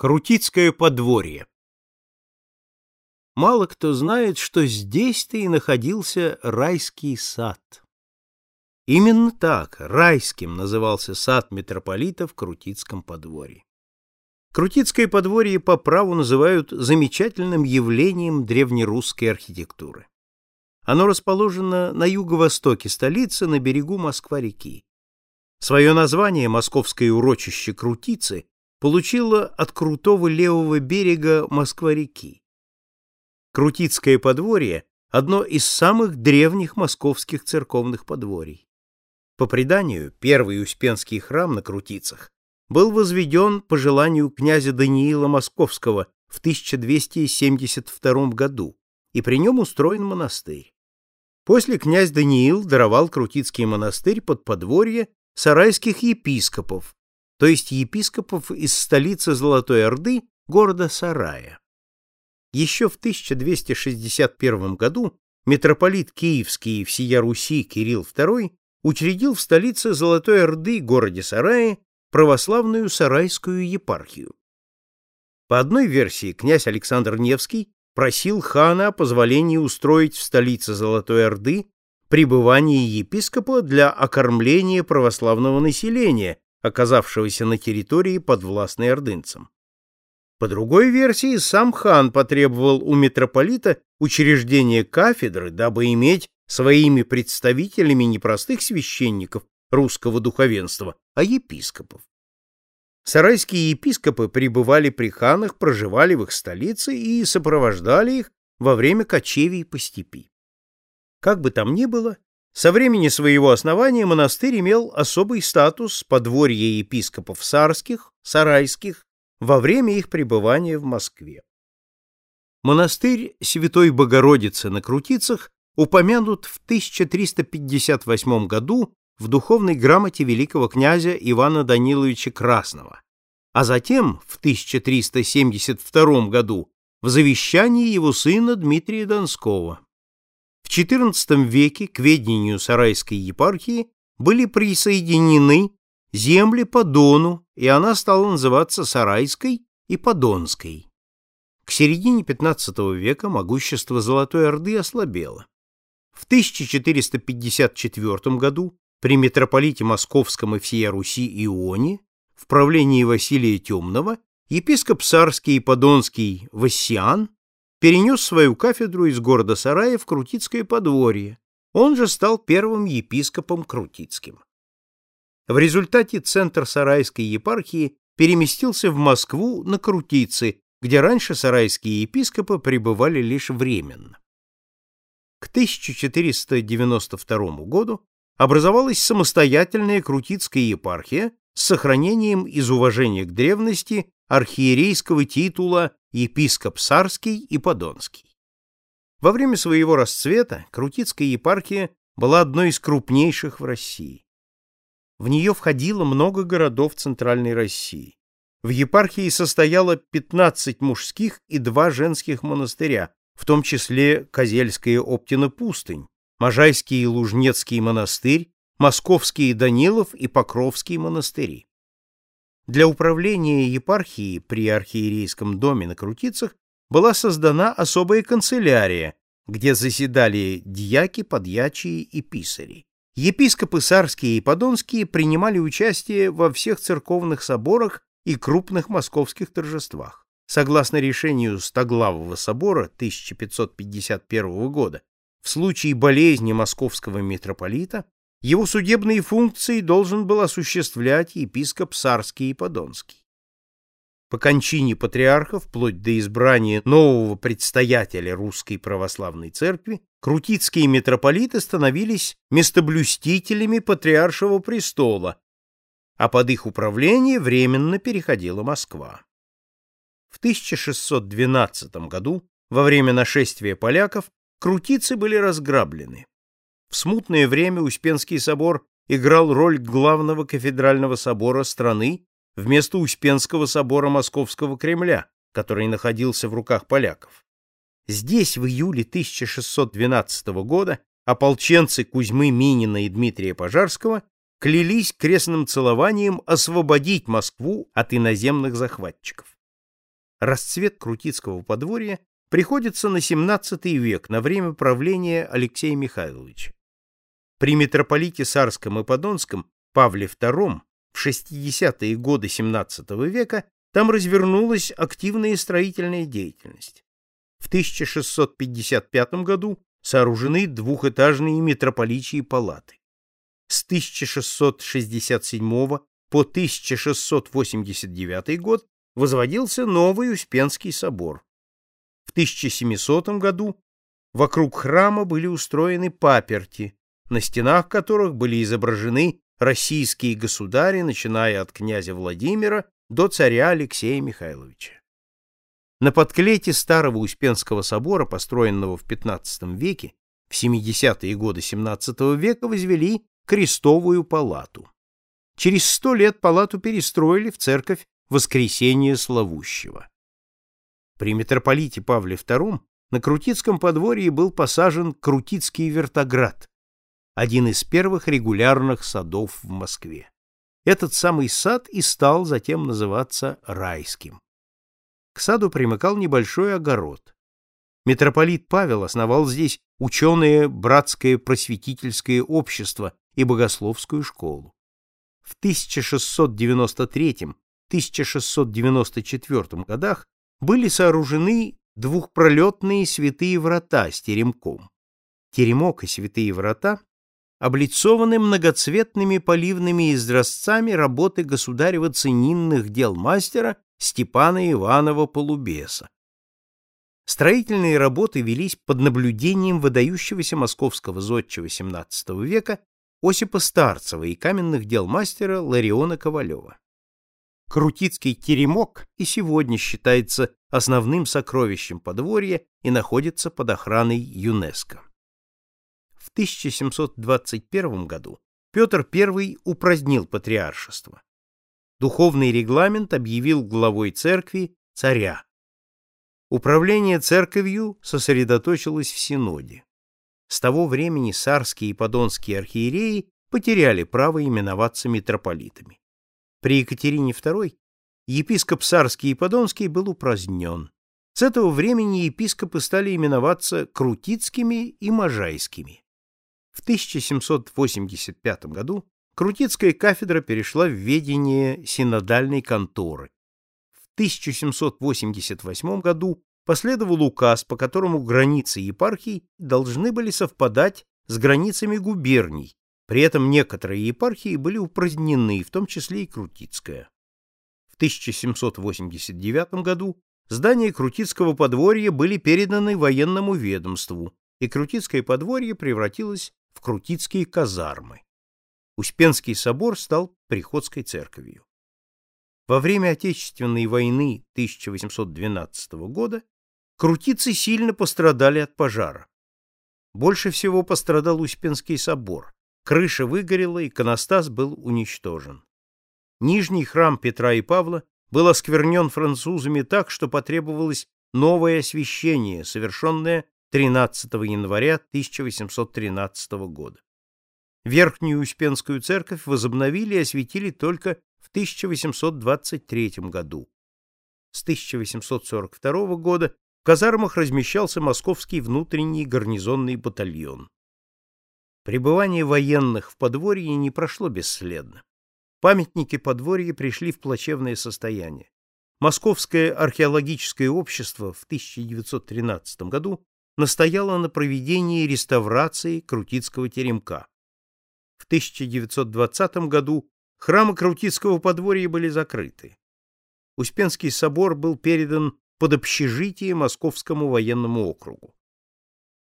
Крутицкое подворье Мало кто знает, что здесь-то и находился райский сад. Именно так, райским, назывался сад митрополита в Крутицком подворье. Крутицкое подворье по праву называют замечательным явлением древнерусской архитектуры. Оно расположено на юго-востоке столицы, на берегу Москва-реки. Свое название московское урочище Крутицы получила от крутого левого берега Москва-реки. Крутицкое подворье – одно из самых древних московских церковных подворий. По преданию, первый Успенский храм на Крутицах был возведен по желанию князя Даниила Московского в 1272 году, и при нем устроен монастырь. После князь Даниил даровал Крутицкий монастырь под подворье сарайских епископов, то есть епископов из столицы Золотой Орды, города Сарая. Еще в 1261 году митрополит Киевский и всея Руси Кирилл II учредил в столице Золотой Орды, городе Сарае, православную Сарайскую епархию. По одной версии, князь Александр Невский просил хана о позволении устроить в столице Золотой Орды пребывание епископа для окормления православного населения, оказавшегося на территории подвластной ордынцам. По другой версии, сам хан потребовал у митрополита учреждения кафедры, дабы иметь своими представителями не простых священников русского духовенства, а епископов. Сарайские епископы пребывали при ханах, проживали в их столице и сопровождали их во время кочевий по степи. Как бы там ни было, со времени своего основания монастырь имел особый статус подворья епископов сарских, сарайских, во время их пребывания в Москве. Монастырь Святой Богородицы на Крутицах упомянут в 1358 году в духовной грамоте великого князя Ивана Даниловича Красного, а затем в 1372 году в завещании его сына Дмитрия Донского. В XIV веке к ведению Сарайской епархии были присоединены земли по Дону, и она стала называться Сарайской и Подонской. К середине XV века могущество Золотой Орды ослабело. В 1454 году при митрополите Московском и всея Руси Ионе в правлении Василия Темного епископ Сарский и Подонский Вассиан перенес свою кафедру из города Сарая в Крутицкое подворье. Он же стал первым епископом Крутицким. В результате центр Сарайской епархии переместился в Москву на Крутицы, где раньше сарайские епископы пребывали лишь временно. К 1492 году образовалась самостоятельная Крутицкая епархия с сохранением из уважения к древности архиерейского титула епископ Сарский и Подонский. Во время своего расцвета Крутицкая епархия была одной из крупнейших в России. В нее входило много городов Центральной России. В епархии состояло 15 мужских и два женских монастыря, в том числе Козельская Оптина-Пустынь, Можайский и Лужнецкий монастырь, Московский Данилов и Покровский монастыри. Для управления епархией при архиерейском доме на Крутицах была создана особая канцелярия, где заседали дьяки, подьячие и писари. Епископы Сарские и Подонские принимали участие во всех церковных соборах и крупных московских торжествах. Согласно решению Стоглавого собора 1551 года, в случае болезни московского митрополита его судебные функции должен был осуществлять епископ Сарский и Подонский. По кончине патриарха, вплоть до избрания нового предстоятеля Русской Православной Церкви, крутицкие митрополиты становились местоблюстителями патриаршего престола, а под их управление временно переходила Москва. В 1612 году, во время нашествия поляков, крутицы были разграблены. В смутное время Успенский собор играл роль главного кафедрального собора страны вместо Успенского собора Московского Кремля, который находился в руках поляков. Здесь в июле 1612 года ополченцы Кузьмы Минина и Дмитрия Пожарского клялись крестным целованием освободить Москву от иноземных захватчиков. Расцвет Крутицкого подворья приходится на XVII век, на время правления Алексея Михайловича. При митрополите Сарском и Подонском Павле II в 60-е годы XVII века там развернулась активная строительная деятельность. В 1655 году сооружены двухэтажные митрополичьи палаты. С 1667 по 1689 год возводился новый Успенский собор. В 1700 году вокруг храма были устроены паперти, на стенах которых были изображены российские государи, начиная от князя Владимира до царя Алексея Михайловича. На подклете старого Успенского собора, построенного в XV веке, в 70-е годы XVII века возвели крестовую палату. Через сто лет палату перестроили в церковь Воскресения Славущего. При митрополите Павле II на Крутицком подворье был посажен Крутицкий вертоград, один из первых регулярных садов в Москве. Этот самый сад и стал затем называться Райским. К саду примыкал небольшой огород. Митрополит Павел основал здесь ученое братское просветительское общество и богословскую школу. В 1693-1694 годах были сооружены двухпролетные святые врата с теремком. Теремок и святые врата облицованы многоцветными поливными изразцами работы государева ценинных дел мастера Степана Иванова Полубеса. Строительные работы велись под наблюдением выдающегося московского зодчего XVII века Осипа Старцева и каменных дел мастера Лариона Ковалева. Крутицкий теремок и сегодня считается основным сокровищем подворья и находится под охраной ЮНЕСКО. В 1721 году Петр I упразднил патриаршество духовный регламент объявил главой церкви царя. Управление церковью сосредоточилось в Синоде. С того времени сарские и подонские архиереи потеряли право именоваться митрополитами. При Екатерине II епископ Сарский и Подонский был упразднен. С этого времени епископы стали именоваться Крутицкими и Можайскими. В 1785 году Крутицкая кафедра перешла в ведение синодальной конторы. В 1788 году последовал указ, по которому границы епархий должны были совпадать с границами губерний, при этом некоторые епархии были упразднены, в том числе и Крутицкая. В 1789 году здания Крутицкого подворья были переданы военному ведомству, и Крутицкое подворье превратилось в Крутицкие казармы. Успенский собор стал приходской церковью. Во время Отечественной войны 1812 года крутицы сильно пострадали от пожара. Больше всего пострадал Успенский собор. Крыша выгорела, иконостас был уничтожен. Нижний храм Петра и Павла был осквернен французами так, что потребовалось новое освящение, совершенное 13 января 1813 года. Верхнюю Успенскую церковь возобновили и осветили только в 1823 году. С 1842 года в казармах размещался московский внутренний гарнизонный батальон. Пребывание военных в подворье не прошло бесследно. Памятники подворья пришли в плачевное состояние. Московское археологическое общество в 1913 году настояло на проведении реставрации Крутицкого теремка. В 1920 году храмы Крутицкого подворья были закрыты. Успенский собор был передан под общежитие Московскому военному округу.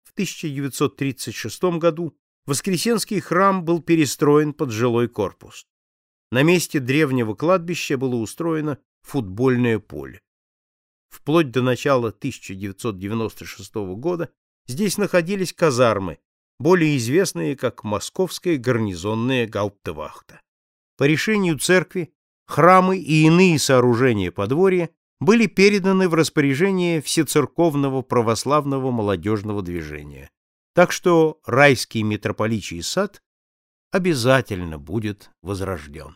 В 1936 году Воскресенский храм был перестроен под жилой корпус. На месте древнего кладбища было устроено футбольное поле. Вплоть до начала 1996 года здесь находились казармы, более известные как Московская гарнизонная гауптвахта. По решению церкви храмы и иные сооружения подворья были переданы в распоряжение Всецерковного православного молодежного движения. Так что райский митрополичий сад обязательно будет возрожден.